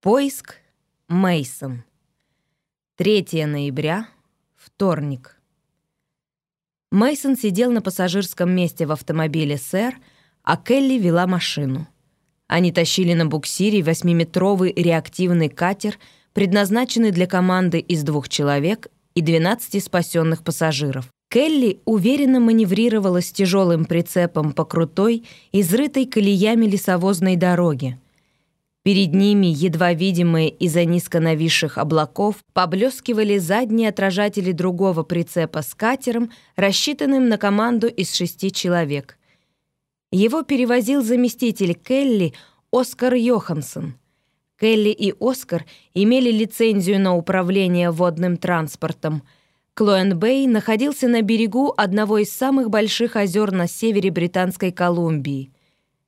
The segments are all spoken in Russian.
Поиск Мейсон. 3 ноября, вторник. Мейсон сидел на пассажирском месте в автомобиле «Сэр», а Келли вела машину. Они тащили на буксире восьмиметровый реактивный катер, предназначенный для команды из двух человек и 12 спасенных пассажиров. Келли уверенно маневрировала с тяжелым прицепом по крутой, изрытой колеями лесовозной дороге — Перед ними, едва видимые из-за низко нависших облаков, поблескивали задние отражатели другого прицепа с катером, рассчитанным на команду из шести человек. Его перевозил заместитель Келли Оскар Йоханссон. Келли и Оскар имели лицензию на управление водным транспортом. Клоэн-Бэй находился на берегу одного из самых больших озер на севере Британской Колумбии.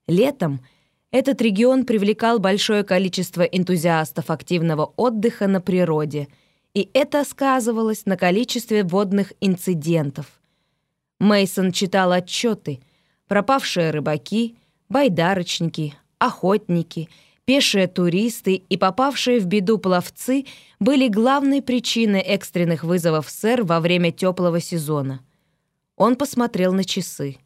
Летом — этот регион привлекал большое количество энтузиастов активного отдыха на природе, и это сказывалось на количестве водных инцидентов. Мейсон читал отчеты. Пропавшие рыбаки, байдарочники, охотники, пешие туристы и попавшие в беду пловцы были главной причиной экстренных вызовов сэр во время теплого сезона. Он посмотрел на часы.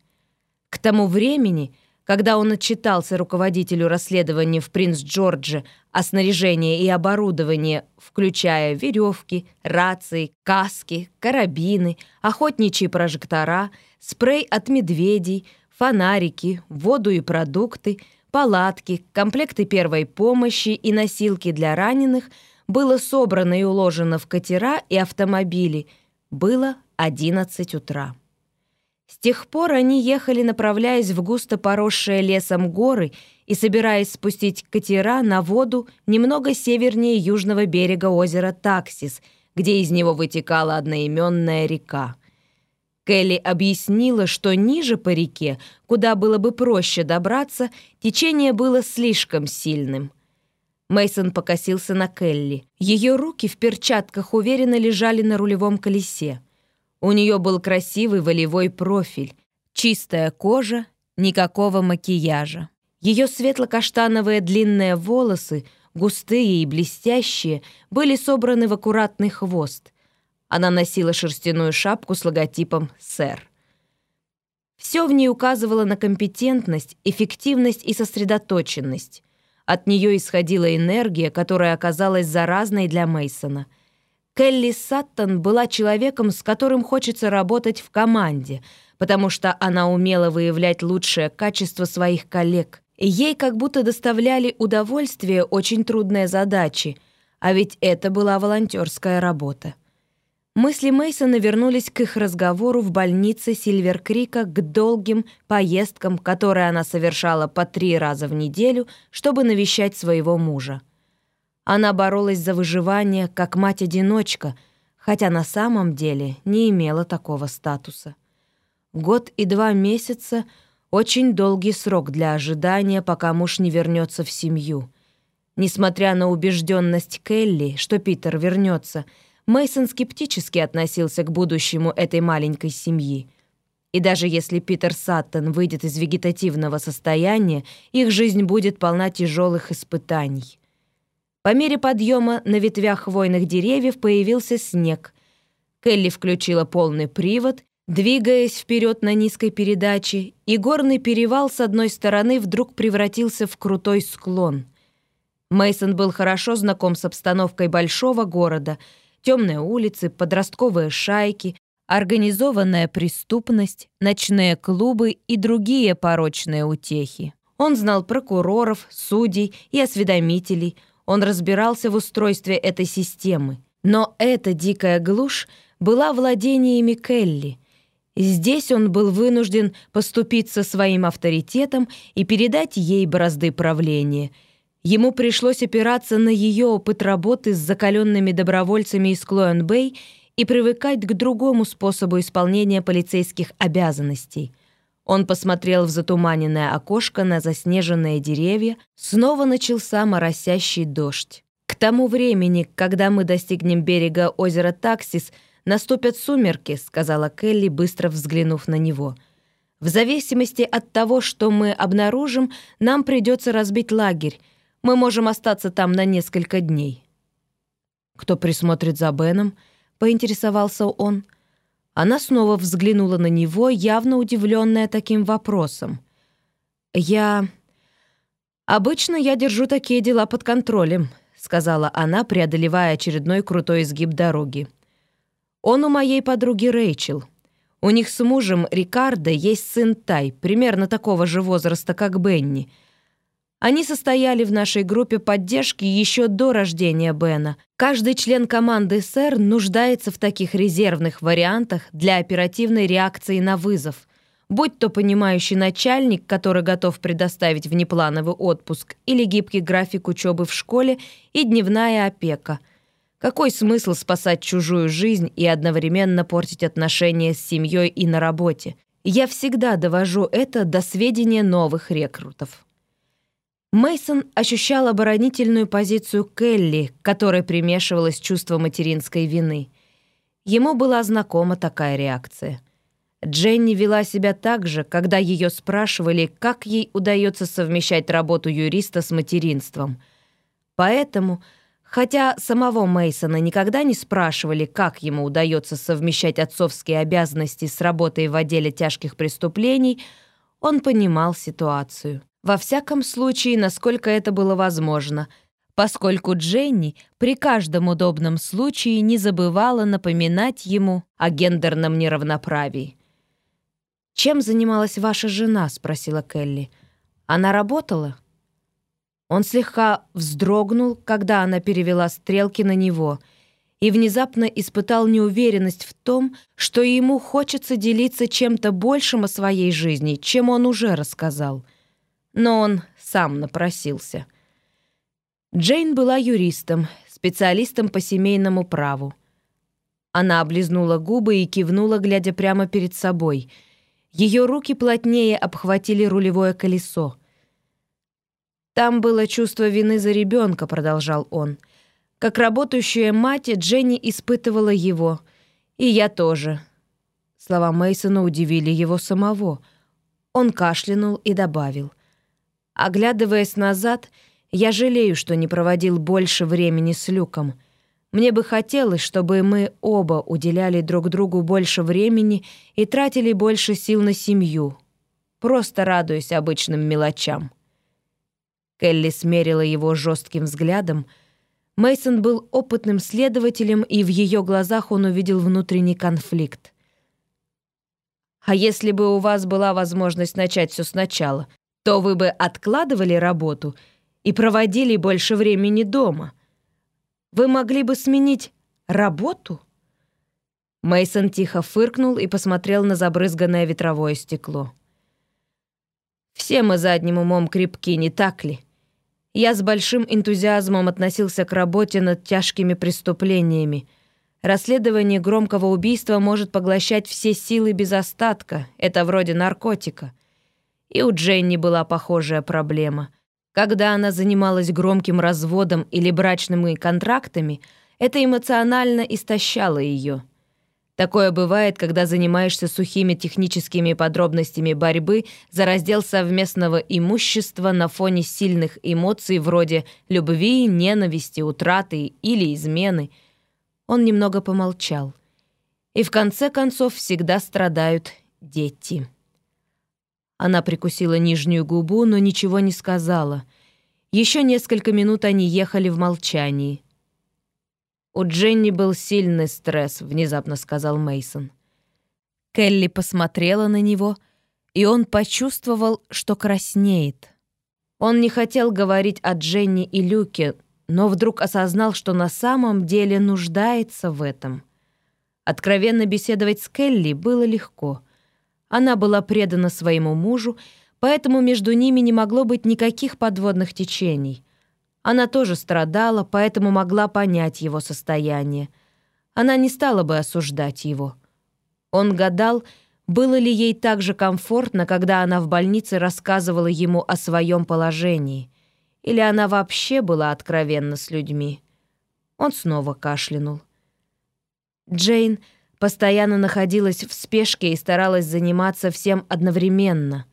К тому времени — когда он отчитался руководителю расследования в Принц-Джордже о снаряжении и оборудовании, включая веревки, рации, каски, карабины, охотничьи прожектора, спрей от медведей, фонарики, воду и продукты, палатки, комплекты первой помощи и носилки для раненых, было собрано и уложено в катера и автомобили. Было 11 утра. С тех пор они ехали, направляясь в густо поросшие лесом горы и собираясь спустить катера на воду немного севернее южного берега озера Таксис, где из него вытекала одноименная река. Келли объяснила, что ниже по реке, куда было бы проще добраться, течение было слишком сильным. Мейсон покосился на Келли. Ее руки в перчатках уверенно лежали на рулевом колесе. У нее был красивый волевой профиль, чистая кожа, никакого макияжа. Ее светло-каштановые длинные волосы, густые и блестящие, были собраны в аккуратный хвост. Она носила шерстяную шапку с логотипом «Сэр». Все в ней указывало на компетентность, эффективность и сосредоточенность. От нее исходила энергия, которая оказалась заразной для Мейсона — Келли Саттон была человеком, с которым хочется работать в команде, потому что она умела выявлять лучшее качество своих коллег. Ей как будто доставляли удовольствие очень трудные задачи, а ведь это была волонтерская работа. Мысли Мейсона вернулись к их разговору в больнице Сильверкрика к долгим поездкам, которые она совершала по три раза в неделю, чтобы навещать своего мужа. Она боролась за выживание как мать-одиночка, хотя на самом деле не имела такого статуса. Год и два месяца — очень долгий срок для ожидания, пока муж не вернется в семью. Несмотря на убежденность Келли, что Питер вернется, Мейсон скептически относился к будущему этой маленькой семьи. И даже если Питер Саттон выйдет из вегетативного состояния, их жизнь будет полна тяжелых испытаний. По мере подъема на ветвях хвойных деревьев появился снег. Келли включила полный привод, двигаясь вперед на низкой передаче, и горный перевал с одной стороны вдруг превратился в крутой склон. Мейсон был хорошо знаком с обстановкой большого города, темные улицы, подростковые шайки, организованная преступность, ночные клубы и другие порочные утехи. Он знал прокуроров, судей и осведомителей – он разбирался в устройстве этой системы. Но эта дикая глушь была владениями Келли. Здесь он был вынужден поступиться своим авторитетом и передать ей бразды правления. Ему пришлось опираться на ее опыт работы с закаленными добровольцами из Клоэн-Бэй и привыкать к другому способу исполнения полицейских обязанностей — он посмотрел в затуманенное окошко на заснеженные деревья. Снова начался моросящий дождь. К тому времени, когда мы достигнем берега озера Таксис, наступят сумерки, сказала Келли, быстро взглянув на него. В зависимости от того, что мы обнаружим, нам придется разбить лагерь. Мы можем остаться там на несколько дней». «Кто присмотрит за Беном?» — поинтересовался он. Она снова взглянула на него, явно удивленная таким вопросом. «Я...» «Обычно я держу такие дела под контролем», — сказала она, преодолевая очередной крутой изгиб дороги. «Он у моей подруги Рэйчел. У них с мужем Рикардо есть сын Тай, примерно такого же возраста, как Бенни — они состояли в нашей группе поддержки еще до рождения Бена. Каждый член команды СЭР нуждается в таких резервных вариантах для оперативной реакции на вызов. Будь то понимающий начальник, который готов предоставить внеплановый отпуск, или гибкий график учебы в школе и дневная опека. Какой смысл спасать чужую жизнь и одновременно портить отношения с семьей и на работе? Я всегда довожу это до сведения новых рекрутов. Мейсон ощущал оборонительную позицию Келли, которой примешивалось чувство материнской вины. Ему была знакома такая реакция. Дженни вела себя так же, когда ее спрашивали, как ей удается совмещать работу юриста с материнством. Поэтому, хотя самого Мейсона никогда не спрашивали, как ему удается совмещать отцовские обязанности с работой в отделе тяжких преступлений, он понимал ситуацию. Во всяком случае, насколько это было возможно, поскольку Дженни при каждом удобном случае не забывала напоминать ему о гендерном неравноправии. «Чем занималась ваша жена?» — спросила Келли. «Она работала?» Он слегка вздрогнул, когда она перевела стрелки на него, и внезапно испытал неуверенность в том, что ему хочется делиться чем-то большим о своей жизни, чем он уже рассказал — но он сам напросился. Джейн была юристом, специалистом по семейному праву. Она облизнула губы и кивнула, глядя прямо перед собой. Ее руки плотнее обхватили рулевое колесо. «Там было чувство вины за ребенка», — продолжал он. «Как работающая мать, Дженни испытывала его. И я тоже». Слова Мейсона удивили его самого. Он кашлянул и добавил — Оглядываясь назад, я жалею, что не проводил больше времени с Люком. Мне бы хотелось, чтобы мы оба уделяли друг другу больше времени и тратили больше сил на семью, просто радуясь обычным мелочам. Келли смерила его жестким взглядом. Мейсон был опытным следователем, и в ее глазах он увидел внутренний конфликт. «А если бы у вас была возможность начать все сначала, то вы бы откладывали работу и проводили больше времени дома. Вы могли бы сменить работу? Мейсон тихо фыркнул и посмотрел на забрызганное ветровое стекло. Все мы задним умом крепки, не так ли? Я с большим энтузиазмом относился к работе над тяжкими преступлениями. Расследование громкого убийства может поглощать все силы без остатка. Это вроде наркотика. И у Дженни была похожая проблема. Когда она занималась громким разводом или брачными контрактами, это эмоционально истощало ее. Такое бывает, когда занимаешься сухими техническими подробностями борьбы за раздел совместного имущества на фоне сильных эмоций вроде любви, ненависти, утраты или измены. Он немного помолчал. И в конце концов всегда страдают дети. Она прикусила нижнюю губу, но ничего не сказала. Еще несколько минут они ехали в молчании. «У Дженни был сильный стресс», — внезапно сказал Мейсон. Келли посмотрела на него, и он почувствовал, что краснеет. Он не хотел говорить о Дженни и Люке, но вдруг осознал, что на самом деле нуждается в этом. Откровенно беседовать с Келли было легко — она была предана своему мужу, поэтому между ними не могло быть никаких подводных течений. Она тоже страдала, поэтому могла понять его состояние. Она не стала бы осуждать его. Он гадал, было ли ей так же комфортно, когда она в больнице рассказывала ему о своем положении, или она вообще была откровенна с людьми. Он снова кашлянул. Джейн постоянно находилась в спешке и старалась заниматься всем одновременно.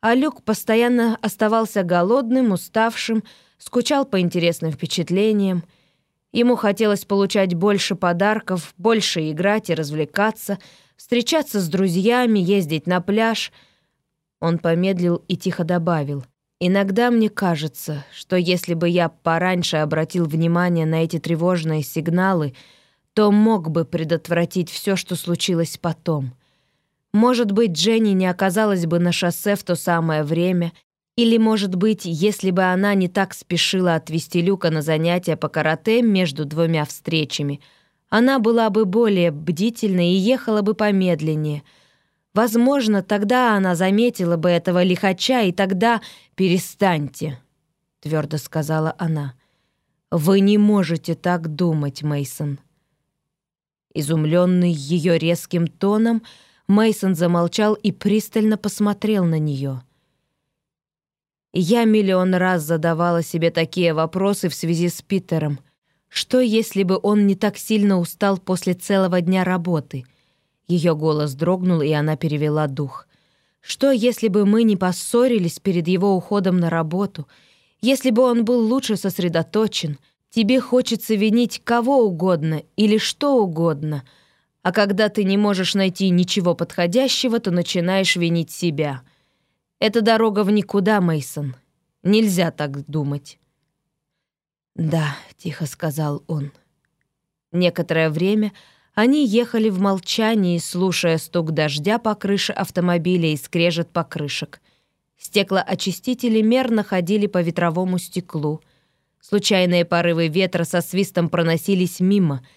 А Люк постоянно оставался голодным, уставшим, скучал по интересным впечатлениям. Ему хотелось получать больше подарков, больше играть и развлекаться, встречаться с друзьями, ездить на пляж. Он помедлил и тихо добавил. «Иногда мне кажется, что если бы я пораньше обратил внимание на эти тревожные сигналы, то мог бы предотвратить все, что случилось потом. Может быть, Дженни не оказалась бы на шоссе в то самое время, или, может быть, если бы она не так спешила отвезти Люка на занятия по карате между двумя встречами, она была бы более бдительной и ехала бы помедленнее. Возможно, тогда она заметила бы этого лихача, и тогда «перестаньте», — твердо сказала она. «Вы не можете так думать, Мейсон. Изумленный ее резким тоном, Мейсон замолчал и пристально посмотрел на нее. Я миллион раз задавала себе такие вопросы в связи с Питером. Что, если бы он не так сильно устал после целого дня работы? Ее голос дрогнул, и она перевела дух. Что, если бы мы не поссорились перед его уходом на работу? Если бы он был лучше сосредоточен? Тебе хочется винить кого угодно или что угодно, а когда ты не можешь найти ничего подходящего, то начинаешь винить себя — это дорога в никуда, Мейсон. Нельзя так думать. Да, тихо сказал он. Некоторое время они ехали в молчании, слушая стук дождя по крыше автомобиля и скрежет покрышек. Стеклоочистители мерно ходили по ветровому стеклу. Случайные порывы ветра со свистом проносились мимо —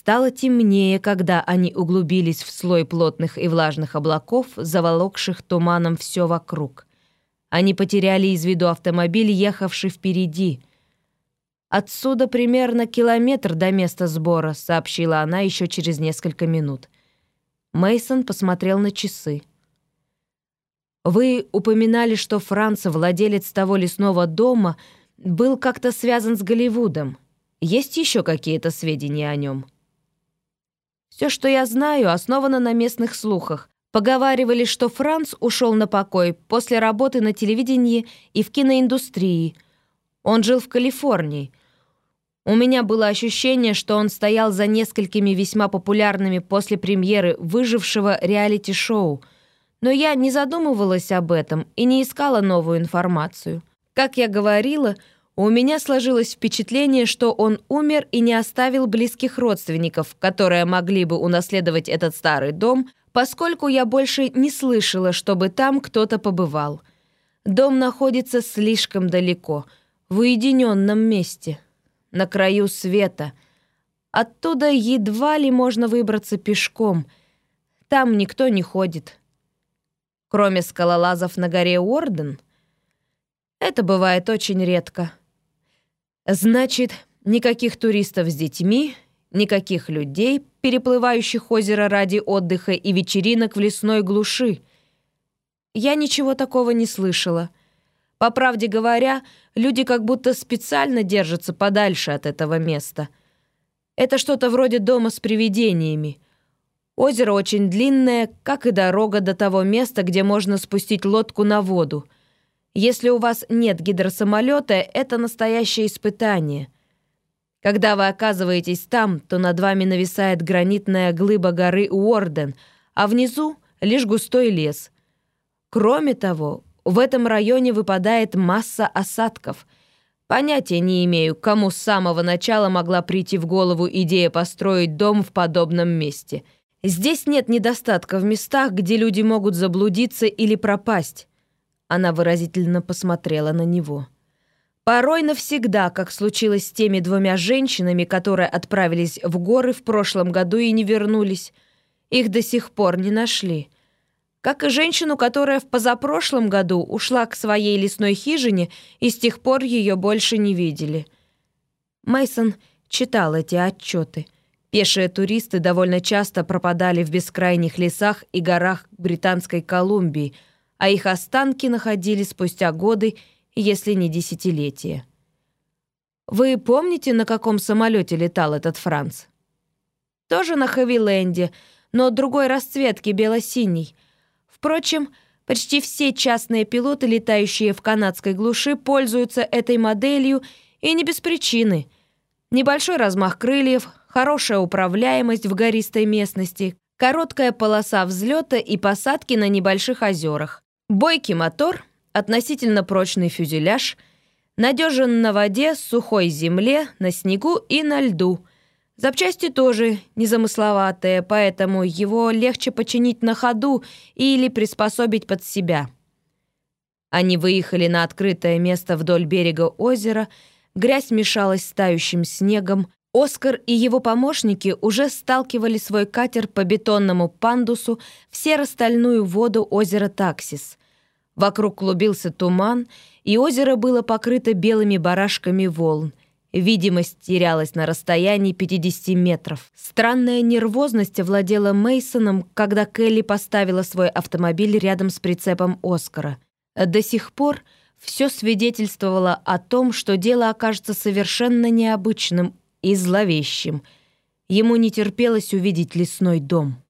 Стало темнее, когда они углубились в слой плотных и влажных облаков, заволокших туманом все вокруг. Они потеряли из виду автомобиль, ехавший впереди. «Отсюда примерно километр до места сбора», — сообщила она еще через несколько минут. Мейсон посмотрел на часы. «Вы упоминали, что Франц, владелец того лесного дома, был как-то связан с Голливудом. Есть еще какие-то сведения о нем?» Все, что я знаю, основано на местных слухах. Поговаривали, что Франц ушел на покой после работы на телевидении и в киноиндустрии. Он жил в Калифорнии. У меня было ощущение, что он стоял за несколькими весьма популярными после премьеры выжившего реалити-шоу. Но я не задумывалась об этом и не искала новую информацию. Как я говорила, у меня сложилось впечатление, что он умер и не оставил близких родственников, которые могли бы унаследовать этот старый дом, поскольку я больше не слышала, чтобы там кто-то побывал. Дом находится слишком далеко, в уединенном месте, на краю света. Оттуда едва ли можно выбраться пешком. Там никто не ходит. Кроме скалолазов на горе Уорден, это бывает очень редко. Значит, никаких туристов с детьми, никаких людей, переплывающих озеро ради отдыха и вечеринок в лесной глуши. Я ничего такого не слышала. По правде говоря, люди как будто специально держатся подальше от этого места. Это что-то вроде дома с привидениями. Озеро очень длинное, как и дорога до того места, где можно спустить лодку на воду — если у вас нет гидросамолета, это настоящее испытание. Когда вы оказываетесь там, то над вами нависает гранитная глыба горы Уорден, а внизу лишь густой лес. Кроме того, в этом районе выпадает масса осадков. Понятия не имею, кому с самого начала могла прийти в голову идея построить дом в подобном месте. Здесь нет недостатка в местах, где люди могут заблудиться или пропасть. Она выразительно посмотрела на него. Порой навсегда, как случилось с теми двумя женщинами, которые отправились в горы в прошлом году и не вернулись. Их до сих пор не нашли. Как и женщину, которая в позапрошлом году ушла к своей лесной хижине и с тех пор ее больше не видели. Мейсон читал эти отчеты. Пешие туристы довольно часто пропадали в бескрайних лесах и горах Британской Колумбии – а их останки находили спустя годы, если не десятилетия. Вы помните, на каком самолете летал этот Франц? Тоже на Хэвиленде, но другой расцветки, бело-синий. Впрочем, Почти все частные пилоты, летающие в канадской глуши, пользуются этой моделью и не без причины. Небольшой размах крыльев, хорошая управляемость в гористой местности, короткая полоса взлета и посадки на небольших озерах, бойкий мотор, относительно прочный фюзеляж, надежен на воде, сухой земле, на снегу и на льду. Запчасти тоже незамысловатые, поэтому его легче починить на ходу или приспособить под себя. Они выехали на открытое место вдоль берега озера, грязь мешалась с тающим снегом, Оскар и его помощники уже сталкивали свой катер по бетонному пандусу в серо-стальную воду озера Таксис. Вокруг клубился туман, и озеро было покрыто белыми барашками волн. Видимость терялась на расстоянии 50 метров. Странная нервозность овладела Мейсоном, когда Келли поставила свой автомобиль рядом с прицепом Оскара. До сих пор все свидетельствовало о том, что дело окажется совершенно необычным и зловещим. Ему не терпелось увидеть лесной дом.